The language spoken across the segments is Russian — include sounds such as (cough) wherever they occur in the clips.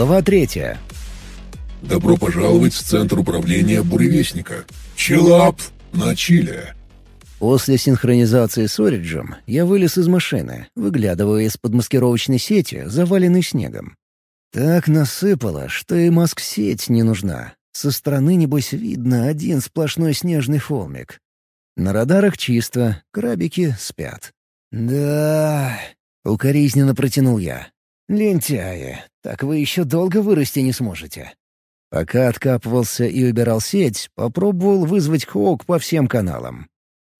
Глава третья. Добро пожаловать в Центр управления Буревестника. Чилап на Чиле. После синхронизации с Ориджем я вылез из машины, выглядывая из-под маскировочной сети, заваленной снегом. Так насыпало, что и маск-сеть не нужна. Со стороны, небось, видно один сплошной снежный холмик. На радарах чисто, крабики спят. «Да...» — укоризненно протянул я. «Лентяи, так вы еще долго вырасти не сможете». Пока откапывался и убирал сеть, попробовал вызвать Хоук по всем каналам.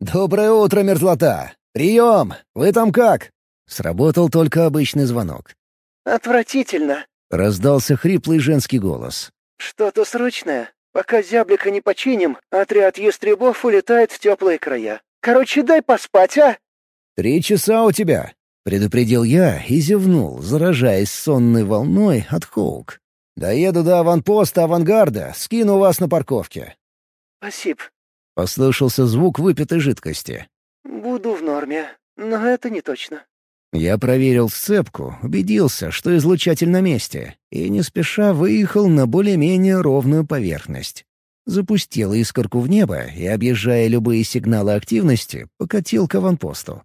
«Доброе утро, мерзлота! Прием! Вы там как?» Сработал только обычный звонок. «Отвратительно!» — раздался хриплый женский голос. «Что-то срочное. Пока зяблика не починим, отряд ястребов улетает в теплые края. Короче, дай поспать, а!» «Три часа у тебя!» — предупредил я и зевнул, заражаясь сонной волной от Хоук. «Доеду до аванпоста авангарда, скину вас на парковке». «Спасибо». Послышался звук выпитой жидкости. «Буду в норме, но это не точно». Я проверил сцепку, убедился, что излучатель на месте, и не спеша выехал на более-менее ровную поверхность. Запустил искорку в небо и, объезжая любые сигналы активности, покатил к аванпосту.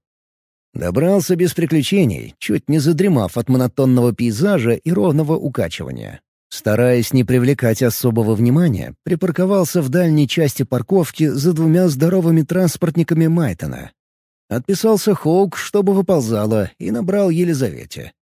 Добрался без приключений, чуть не задремав от монотонного пейзажа и ровного укачивания. Стараясь не привлекать особого внимания, припарковался в дальней части парковки за двумя здоровыми транспортниками Майтона, Отписался Хоук, чтобы выползала, и набрал Елизавете.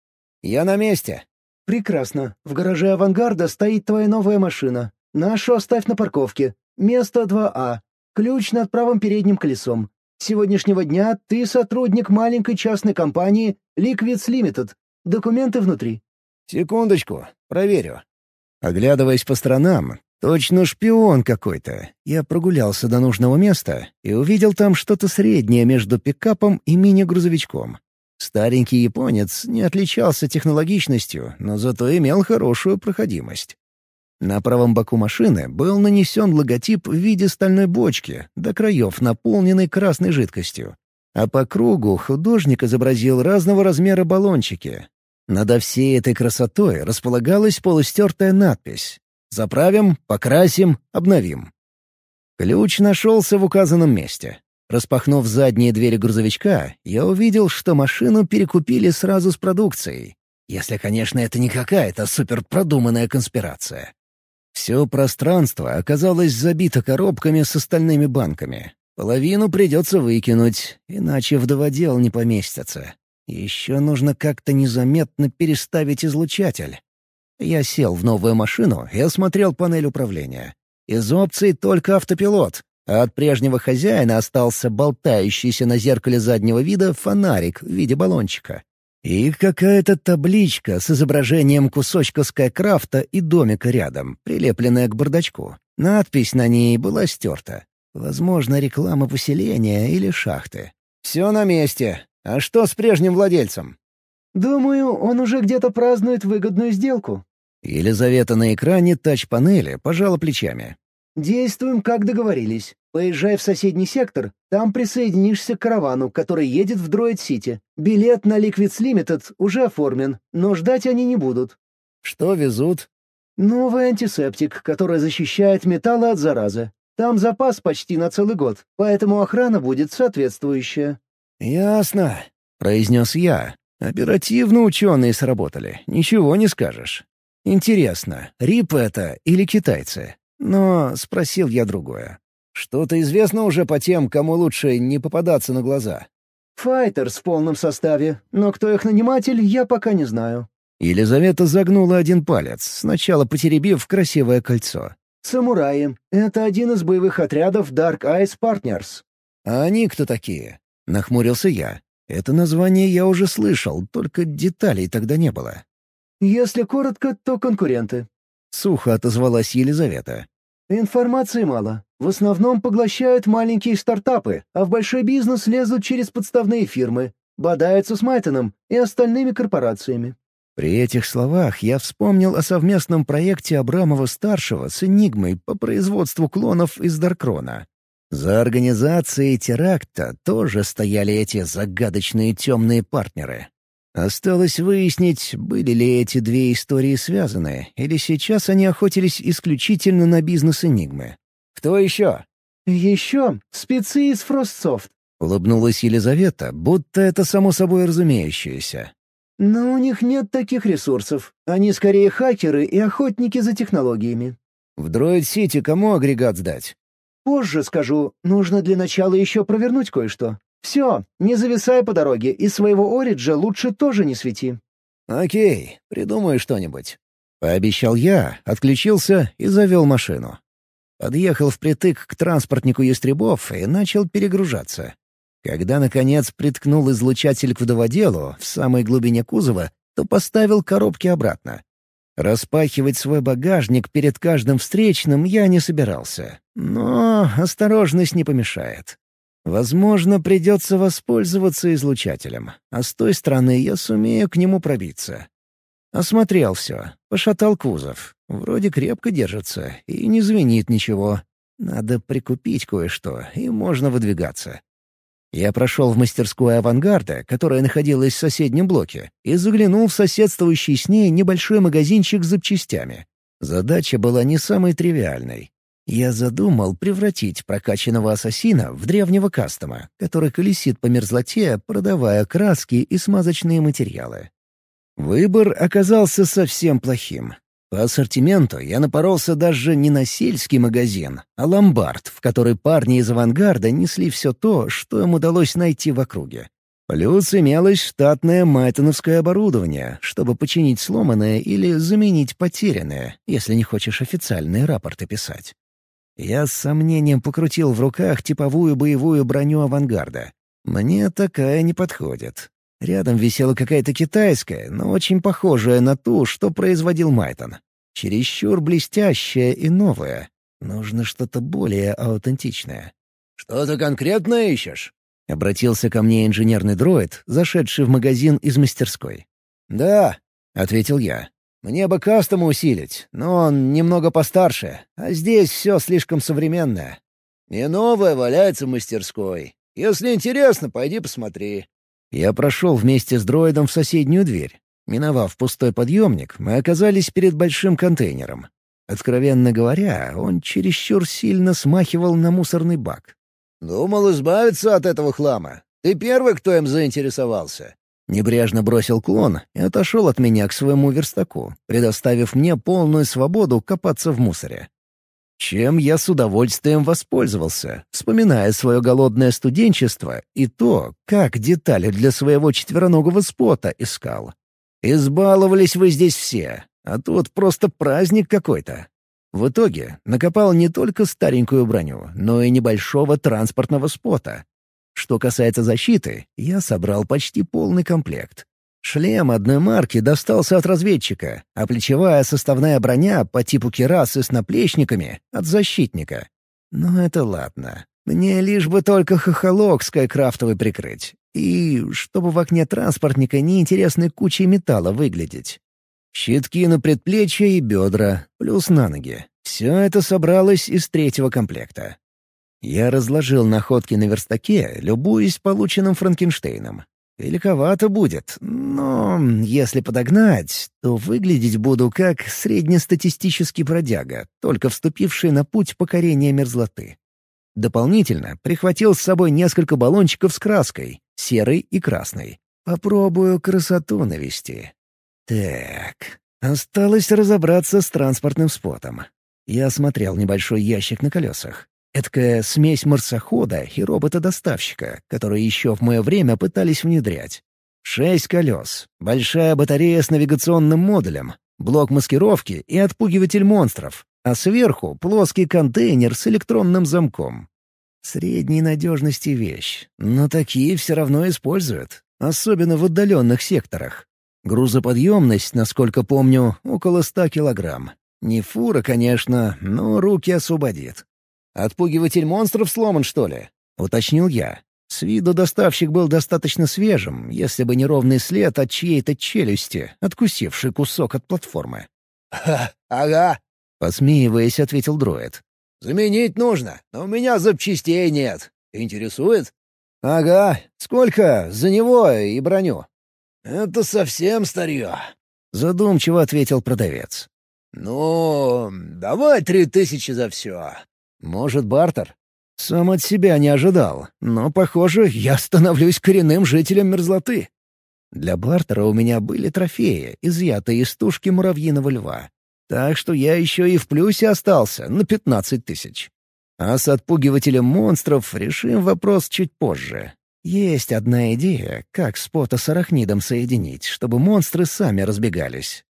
«Я на месте». «Прекрасно. В гараже «Авангарда» стоит твоя новая машина. Нашу оставь на парковке. Место 2А. Ключ над правым передним колесом. Сегодняшнего дня ты сотрудник маленькой частной компании Liquids Limited. Документы внутри». «Секундочку. Проверю». Оглядываясь по сторонам, Точно шпион какой-то. Я прогулялся до нужного места и увидел там что-то среднее между пикапом и мини-грузовичком. Старенький японец не отличался технологичностью, но зато имел хорошую проходимость. На правом боку машины был нанесен логотип в виде стальной бочки, до краев наполненной красной жидкостью. А по кругу художник изобразил разного размера баллончики. Над всей этой красотой располагалась полустертая надпись Заправим, покрасим, обновим. Ключ нашелся в указанном месте. Распахнув задние двери грузовичка, я увидел, что машину перекупили сразу с продукцией. Если, конечно, это не какая-то суперпродуманная конспирация. Все пространство оказалось забито коробками с остальными банками. Половину придется выкинуть, иначе в доводел не поместятся. Еще нужно как-то незаметно переставить излучатель. Я сел в новую машину и осмотрел панель управления. Из опций только автопилот, а от прежнего хозяина остался болтающийся на зеркале заднего вида фонарик в виде баллончика. И какая-то табличка с изображением кусочка скайкрафта и домика рядом, прилепленная к бардачку. Надпись на ней была стерта. Возможно, реклама поселения или шахты. «Все на месте. А что с прежним владельцем?» «Думаю, он уже где-то празднует выгодную сделку», Елизавета на экране тач-панели пожала плечами. «Действуем, как договорились. Поезжай в соседний сектор, там присоединишься к каравану, который едет в Дроид-Сити. Билет на Liquids Limited уже оформлен, но ждать они не будут». «Что везут?» «Новый антисептик, который защищает металлы от заразы. Там запас почти на целый год, поэтому охрана будет соответствующая». «Ясно», — произнес я. Оперативно ученые сработали, ничего не скажешь. Интересно, рип это или китайцы? Но спросил я другое. Что-то известно уже по тем, кому лучше не попадаться на глаза? Файтерс в полном составе, но кто их наниматель, я пока не знаю. Елизавета загнула один палец, сначала потеребив красивое кольцо. «Самураи. Это один из боевых отрядов Dark Eyes Partners». «А они кто такие?» — нахмурился я. Это название я уже слышал, только деталей тогда не было. «Если коротко, то конкуренты», — сухо отозвалась Елизавета. «Информации мало. В основном поглощают маленькие стартапы, а в большой бизнес лезут через подставные фирмы, бодаются с Майтоном и остальными корпорациями». При этих словах я вспомнил о совместном проекте Абрамова-старшего с «Энигмой» по производству клонов из Даркрона. За организацией теракта тоже стояли эти загадочные темные партнеры. Осталось выяснить, были ли эти две истории связаны, или сейчас они охотились исключительно на бизнес Энигмы. «Кто еще?» «Еще спецы из Фростсофт», — улыбнулась Елизавета, будто это само собой разумеющееся. «Но у них нет таких ресурсов. Они скорее хакеры и охотники за технологиями». «В Дроид-Сити кому агрегат сдать?» «Позже скажу. Нужно для начала еще провернуть кое-что. Все, не зависай по дороге, и своего Ориджа лучше тоже не свети». «Окей, придумаю что-нибудь». Пообещал я, отключился и завел машину. Подъехал впритык к транспортнику ястребов и начал перегружаться. Когда, наконец, приткнул излучатель к водоводелу в самой глубине кузова, то поставил коробки обратно. Распахивать свой багажник перед каждым встречным я не собирался. Но осторожность не помешает. Возможно, придется воспользоваться излучателем, а с той стороны я сумею к нему пробиться. Осмотрел все, пошатал кузов. Вроде крепко держится и не звенит ничего. Надо прикупить кое-что, и можно выдвигаться. Я прошел в мастерскую авангарда, которая находилась в соседнем блоке, и заглянул в соседствующий с ней небольшой магазинчик с запчастями. Задача была не самой тривиальной. Я задумал превратить прокачанного ассасина в древнего кастома, который колесит по мерзлоте, продавая краски и смазочные материалы. Выбор оказался совсем плохим. По ассортименту я напоролся даже не на сельский магазин, а ломбард, в который парни из авангарда несли все то, что им удалось найти в округе. Плюс имелось штатное майтоновское оборудование, чтобы починить сломанное или заменить потерянное, если не хочешь официальные рапорты писать. Я с сомнением покрутил в руках типовую боевую броню авангарда. Мне такая не подходит. Рядом висела какая-то китайская, но очень похожая на ту, что производил Майтон. Чересчур блестящая и новая. Нужно что-то более аутентичное. «Что-то конкретное ищешь?» — обратился ко мне инженерный дроид, зашедший в магазин из мастерской. «Да», — ответил я. Мне бы кастома усилить, но он немного постарше, а здесь все слишком современное. И новое валяется в мастерской. Если интересно, пойди посмотри». Я прошел вместе с дроидом в соседнюю дверь. Миновав пустой подъемник, мы оказались перед большим контейнером. Откровенно говоря, он чересчур сильно смахивал на мусорный бак. «Думал избавиться от этого хлама. Ты первый, кто им заинтересовался. Небрежно бросил клон и отошел от меня к своему верстаку, предоставив мне полную свободу копаться в мусоре. Чем я с удовольствием воспользовался, вспоминая свое голодное студенчество и то, как детали для своего четвероногого спота искал. Избаловались вы здесь все, а тут просто праздник какой-то. В итоге накопал не только старенькую броню, но и небольшого транспортного спота, что касается защиты, я собрал почти полный комплект. Шлем одной марки достался от разведчика, а плечевая составная броня по типу керасы с наплечниками — от защитника. Но это ладно. Мне лишь бы только хохолок скайкрафтовый прикрыть. И чтобы в окне транспортника неинтересной кучей металла выглядеть. Щитки на предплечья и бедра, плюс на ноги. Все это собралось из третьего комплекта. Я разложил находки на верстаке, любуясь полученным Франкенштейном. Великовато будет, но если подогнать, то выглядеть буду как среднестатистический бродяга, только вступивший на путь покорения мерзлоты. Дополнительно прихватил с собой несколько баллончиков с краской, серой и красной. Попробую красоту навести. Так, осталось разобраться с транспортным спотом. Я осмотрел небольшой ящик на колесах. Эдакая смесь марсохода и робота-доставщика, которые еще в мое время пытались внедрять. Шесть колес, большая батарея с навигационным модулем, блок маскировки и отпугиватель монстров, а сверху плоский контейнер с электронным замком. Средней надежности вещь, но такие все равно используют, особенно в отдаленных секторах. Грузоподъемность, насколько помню, около ста килограмм. Не фура, конечно, но руки освободит. «Отпугиватель монстров сломан, что ли?» — уточнил я. С виду доставщик был достаточно свежим, если бы не ровный след от чьей-то челюсти, откусивший кусок от платформы. «Ха, ага», — посмеиваясь, ответил дроид. «Заменить нужно, но у меня запчастей нет. Интересует?» «Ага. Сколько за него и броню?» это совсем старье», — задумчиво ответил продавец. «Ну, давай три тысячи за все. Может, бартер?» Сам от себя не ожидал, но, похоже, я становлюсь коренным жителем мерзлоты. Для бартера у меня были трофеи, изъятые из тушки муравьиного льва. Так что я еще и в плюсе остался на пятнадцать тысяч. А с отпугивателем монстров решим вопрос чуть позже. Есть одна идея, как спота с арахнидом соединить, чтобы монстры сами разбегались.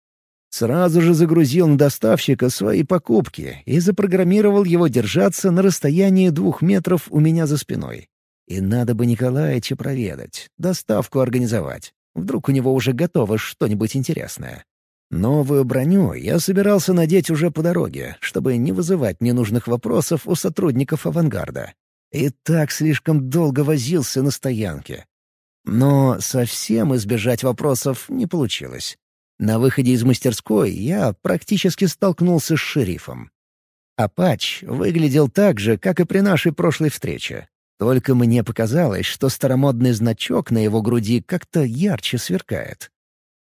Сразу же загрузил на доставщика свои покупки и запрограммировал его держаться на расстоянии двух метров у меня за спиной. И надо бы Николаевича проведать, доставку организовать. Вдруг у него уже готово что-нибудь интересное. Новую броню я собирался надеть уже по дороге, чтобы не вызывать ненужных вопросов у сотрудников авангарда. И так слишком долго возился на стоянке. Но совсем избежать вопросов не получилось. На выходе из мастерской я практически столкнулся с шерифом. Апач выглядел так же, как и при нашей прошлой встрече. Только мне показалось, что старомодный значок на его груди как-то ярче сверкает.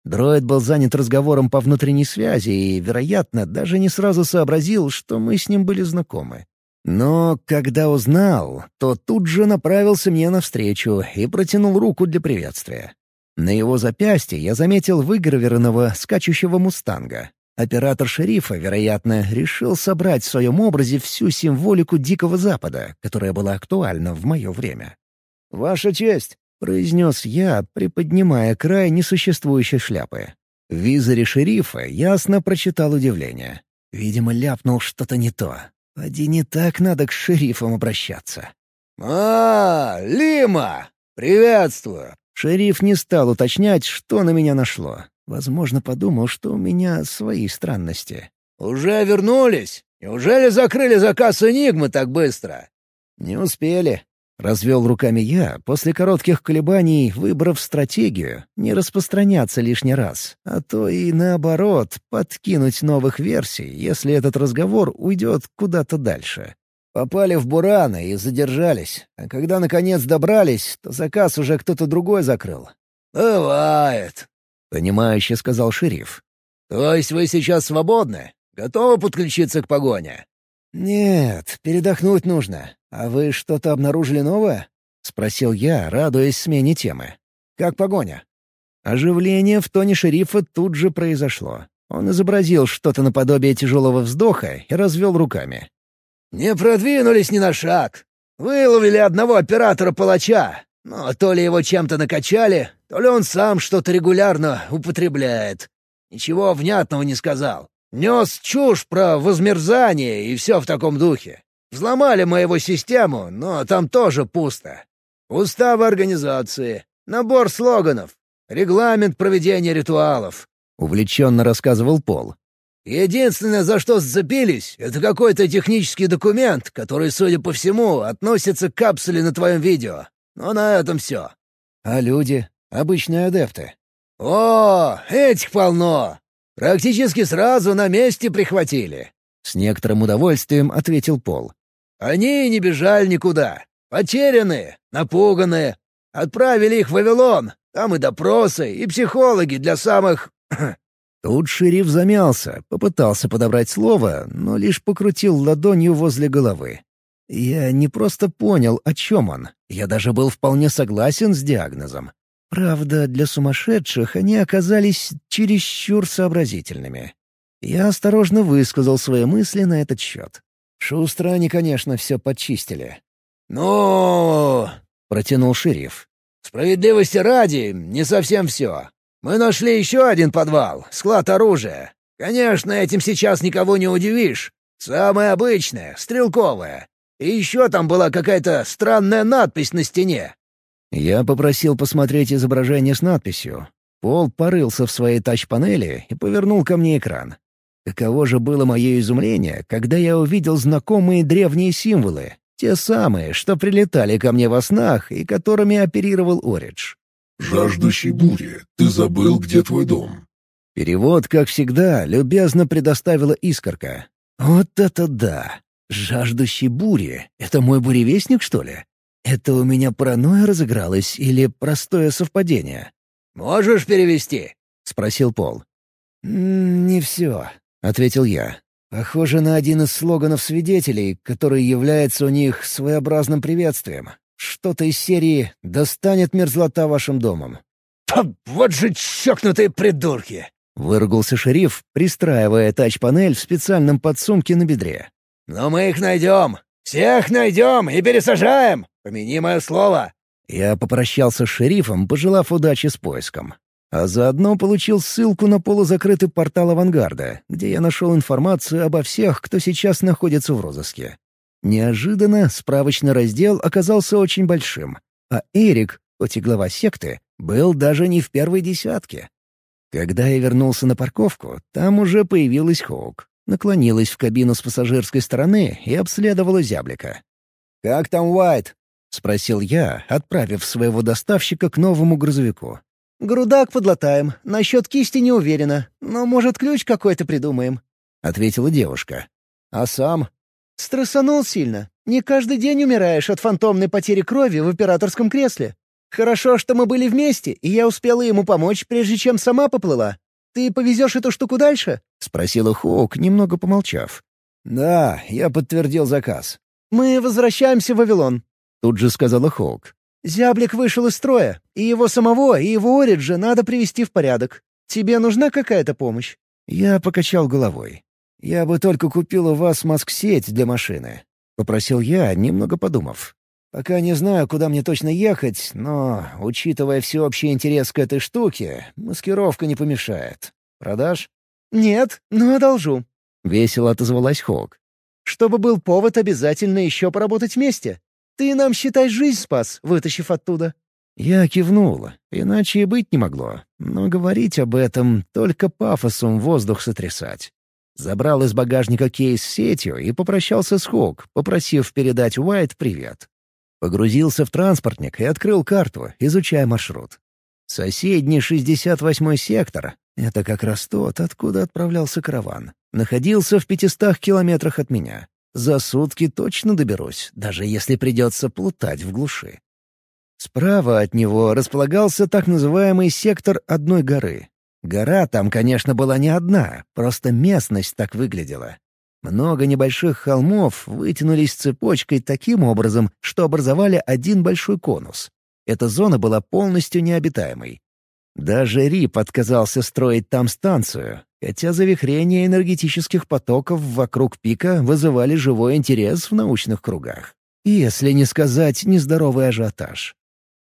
Дроид был занят разговором по внутренней связи и, вероятно, даже не сразу сообразил, что мы с ним были знакомы. Но когда узнал, то тут же направился мне навстречу и протянул руку для приветствия. На его запястье я заметил выгравированного скачущего мустанга. Оператор шерифа, вероятно, решил собрать в своем образе всю символику Дикого Запада, которая была актуальна в мое время. «Ваша честь!» — произнес я, приподнимая край несуществующей шляпы. В визоре шерифа ясно прочитал удивление. Видимо, ляпнул что-то не то. Поди не так надо к шерифам обращаться. «А, Лима! Приветствую! Шериф не стал уточнять, что на меня нашло. Возможно, подумал, что у меня свои странности. «Уже вернулись? Неужели закрыли заказ «Энигмы» так быстро?» «Не успели», — развел руками я, после коротких колебаний выбрав стратегию не распространяться лишний раз, а то и наоборот подкинуть новых версий, если этот разговор уйдет куда-то дальше. Попали в Бурана и задержались, а когда наконец добрались, то заказ уже кто-то другой закрыл. «Бывает», — понимающе сказал шериф. «То есть вы сейчас свободны? Готовы подключиться к погоне?» «Нет, передохнуть нужно. А вы что-то обнаружили новое?» — спросил я, радуясь смене темы. «Как погоня?» Оживление в тоне шерифа тут же произошло. Он изобразил что-то наподобие тяжелого вздоха и развел руками. «Не продвинулись ни на шаг. Выловили одного оператора-палача, но то ли его чем-то накачали, то ли он сам что-то регулярно употребляет. Ничего внятного не сказал. Нес чушь про возмерзание и все в таком духе. Взломали мы систему, но там тоже пусто. Уставы организации, набор слоганов, регламент проведения ритуалов», — увлеченно рассказывал Пол. Единственное, за что зацепились, это какой-то технический документ, который, судя по всему, относится к капсуле на твоем видео. Но на этом все. А люди? Обычные адепты? О, этих полно! Практически сразу на месте прихватили. С некоторым удовольствием ответил Пол. Они не бежали никуда. Потерянные, напуганные. Отправили их в Вавилон. Там и допросы, и психологи для самых (clears throat) Тут шериф замялся, попытался подобрать слово, но лишь покрутил ладонью возле головы. Я не просто понял, о чем он. Я даже был вполне согласен с диагнозом. Правда, для сумасшедших они оказались чересчур сообразительными. Я осторожно высказал свои мысли на этот счет. Шустро они, конечно, все подчистили. «Ну...» — протянул шериф. «Справедливости ради, не совсем все. Мы нашли еще один подвал, склад оружия. Конечно, этим сейчас никого не удивишь. Самое обычное, стрелковое. И еще там была какая-то странная надпись на стене». Я попросил посмотреть изображение с надписью. Пол порылся в своей тач-панели и повернул ко мне экран. Каково же было мое изумление, когда я увидел знакомые древние символы, те самые, что прилетали ко мне во снах и которыми оперировал Оридж. «Жаждущий бури, ты забыл, где твой дом?» Перевод, как всегда, любезно предоставила искорка. «Вот это да! Жаждущий бури — это мой буревестник, что ли? Это у меня паранойя разыгралась или простое совпадение?» Можешь перевести?» — спросил Пол. «Не все», — ответил я. «Похоже на один из слоганов свидетелей, который является у них своеобразным приветствием. Что-то из серии «Достанет мерзлота вашим домом». «Вот же чокнутые придурки!» — выругался шериф, пристраивая тач-панель в специальном подсумке на бедре. «Но мы их найдем! Всех найдем и пересажаем! Помяни мое слово!» Я попрощался с шерифом, пожелав удачи с поиском. А заодно получил ссылку на полузакрытый портал «Авангарда», где я нашел информацию обо всех, кто сейчас находится в розыске. Неожиданно справочный раздел оказался очень большим, а Эрик, хоть и глава секты, был даже не в первой десятке. Когда я вернулся на парковку, там уже появилась Хоук. Наклонилась в кабину с пассажирской стороны и обследовала зяблика. «Как там Уайт?» — спросил я, отправив своего доставщика к новому грузовику. «Грудак подлатаем. Насчет кисти не уверена. Но, может, ключ какой-то придумаем», — ответила девушка. «А сам?» «Стрессанул сильно. Не каждый день умираешь от фантомной потери крови в операторском кресле. Хорошо, что мы были вместе, и я успела ему помочь, прежде чем сама поплыла. Ты повезешь эту штуку дальше?» — спросила Хоук, немного помолчав. «Да, я подтвердил заказ». «Мы возвращаемся в Вавилон», — тут же сказала Хоук. «Зяблик вышел из строя, и его самого, и его Ориджа надо привести в порядок. Тебе нужна какая-то помощь?» Я покачал головой. «Я бы только купил у вас маск-сеть для машины», — попросил я, немного подумав. Пока не знаю, куда мне точно ехать, но, учитывая всеобщий интерес к этой штуке, маскировка не помешает. Продашь? «Нет, но одолжу», — весело отозвалась Хок. «Чтобы был повод обязательно еще поработать вместе. Ты нам, считай, жизнь спас, вытащив оттуда». Я кивнула, иначе и быть не могло, но говорить об этом только пафосом воздух сотрясать. Забрал из багажника кейс с сетью и попрощался с Хок, попросив передать Уайт привет. Погрузился в транспортник и открыл карту, изучая маршрут. Соседний 68-й сектор — это как раз тот, откуда отправлялся караван. Находился в 500 километрах от меня. За сутки точно доберусь, даже если придется плутать в глуши. Справа от него располагался так называемый сектор одной горы. Гора там, конечно, была не одна, просто местность так выглядела. Много небольших холмов вытянулись цепочкой таким образом, что образовали один большой конус. Эта зона была полностью необитаемой. Даже Рип отказался строить там станцию, хотя завихрения энергетических потоков вокруг пика вызывали живой интерес в научных кругах. Если не сказать нездоровый ажиотаж.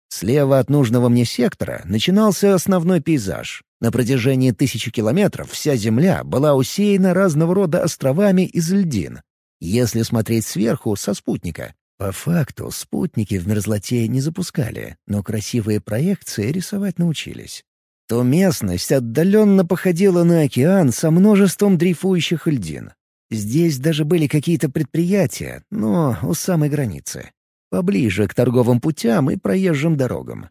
Слева от нужного мне сектора начинался основной пейзаж. На протяжении тысячи километров вся Земля была усеяна разного рода островами из льдин. Если смотреть сверху, со спутника. По факту, спутники в мерзлоте не запускали, но красивые проекции рисовать научились. То местность отдаленно походила на океан со множеством дрейфующих льдин. Здесь даже были какие-то предприятия, но у самой границы. Поближе к торговым путям и проезжим дорогам.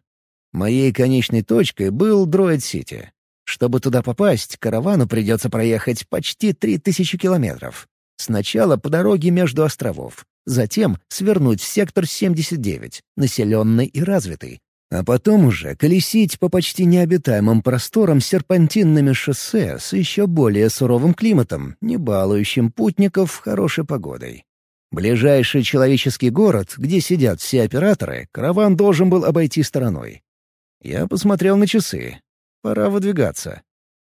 Моей конечной точкой был Дроид-Сити. Чтобы туда попасть, каравану придется проехать почти 3000 километров. Сначала по дороге между островов, затем свернуть в сектор 79, населенный и развитый, а потом уже колесить по почти необитаемым просторам серпантинными шоссе с еще более суровым климатом, не балующим путников хорошей погодой. Ближайший человеческий город, где сидят все операторы, караван должен был обойти стороной. Я посмотрел на часы. Пора выдвигаться.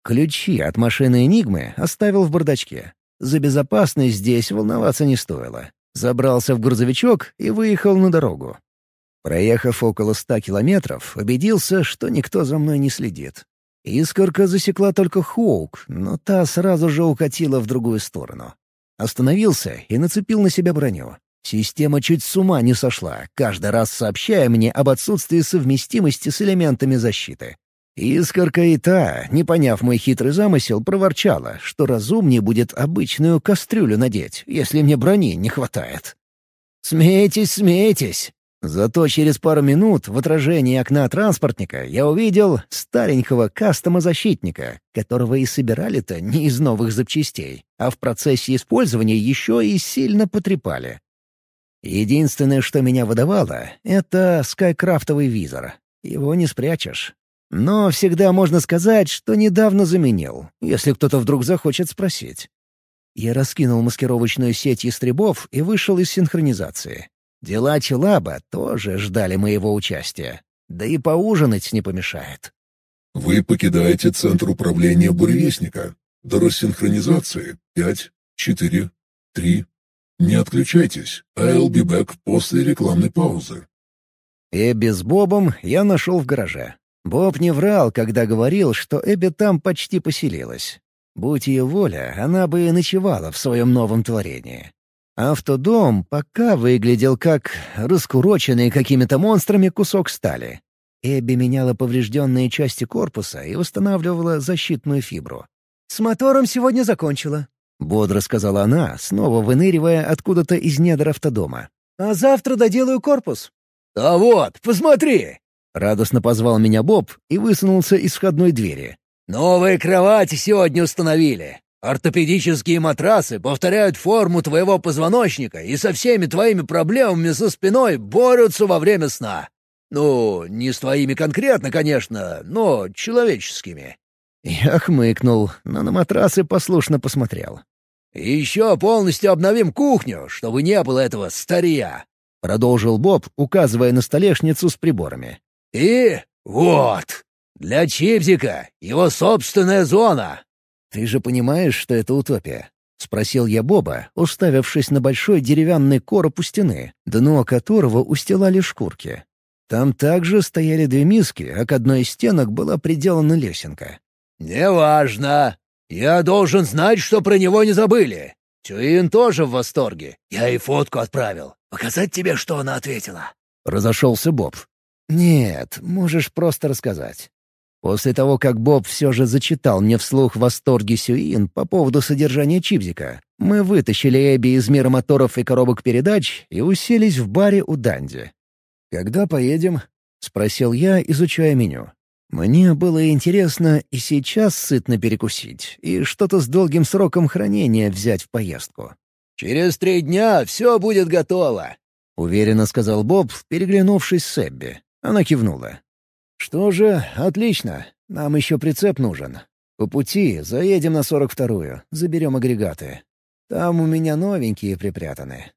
Ключи от машины «Энигмы» оставил в бардачке. За безопасность здесь волноваться не стоило. Забрался в грузовичок и выехал на дорогу. Проехав около ста километров, убедился, что никто за мной не следит. Искорка засекла только Хоук, но та сразу же укатила в другую сторону. Остановился и нацепил на себя броню. Система чуть с ума не сошла, каждый раз сообщая мне об отсутствии совместимости с элементами защиты. Искорка и та, не поняв мой хитрый замысел, проворчала, что разумнее будет обычную кастрюлю надеть, если мне брони не хватает. «Смейтесь, смейтесь!» Зато через пару минут в отражении окна транспортника я увидел старенького кастома-защитника, которого и собирали-то не из новых запчастей, а в процессе использования еще и сильно потрепали. Единственное, что меня выдавало, — это скайкрафтовый визор. Его не спрячешь. Но всегда можно сказать, что недавно заменил, если кто-то вдруг захочет спросить. Я раскинул маскировочную сеть ястребов и вышел из синхронизации. Дела Челаба тоже ждали моего участия. Да и поужинать не помешает. Вы покидаете центр управления буревестника. До рассинхронизации пять, четыре, три. Не отключайтесь. I'll be back после рекламной паузы. Эбби с Бобом я нашел в гараже. Боб не врал, когда говорил, что Эбби там почти поселилась. Будь ее воля, она бы и ночевала в своем новом творении. Автодом пока выглядел как раскуроченный какими-то монстрами кусок стали. Эбби меняла поврежденные части корпуса и восстанавливала защитную фибру. «С мотором сегодня закончила», — бодро сказала она, снова выныривая откуда-то из недр автодома. «А завтра доделаю корпус». «А вот, посмотри!» — радостно позвал меня Боб и высунулся из входной двери. «Новые кровати сегодня установили. Ортопедические матрасы повторяют форму твоего позвоночника и со всеми твоими проблемами со спиной борются во время сна. Ну, не с твоими конкретно, конечно, но человеческими». Я хмыкнул, но на матрасы послушно посмотрел. еще полностью обновим кухню, чтобы не было этого старья», — продолжил Боб, указывая на столешницу с приборами. «И вот, для Чипзика его собственная зона, «Ты же понимаешь, что это утопия?» — спросил я Боба, уставившись на большой деревянный короб у стены, дно которого устилали шкурки. Там также стояли две миски, а к одной из стенок была приделана лесенка. «Неважно. Я должен знать, что про него не забыли. Тюин тоже в восторге. Я ей фотку отправил. Показать тебе, что она ответила?» Разошелся Боб. «Нет, можешь просто рассказать. После того, как Боб все же зачитал мне вслух восторги Сюин по поводу содержания чипзика, мы вытащили Эбби из мира моторов и коробок передач и уселись в баре у Данди. «Когда поедем?» — спросил я, изучая меню. Мне было интересно и сейчас сытно перекусить, и что-то с долгим сроком хранения взять в поездку. «Через три дня все будет готово», — уверенно сказал Боб, переглянувшись с Эбби. Она кивнула. «Что же, отлично. Нам еще прицеп нужен. По пути заедем на 42-ю, заберем агрегаты. Там у меня новенькие припрятаны.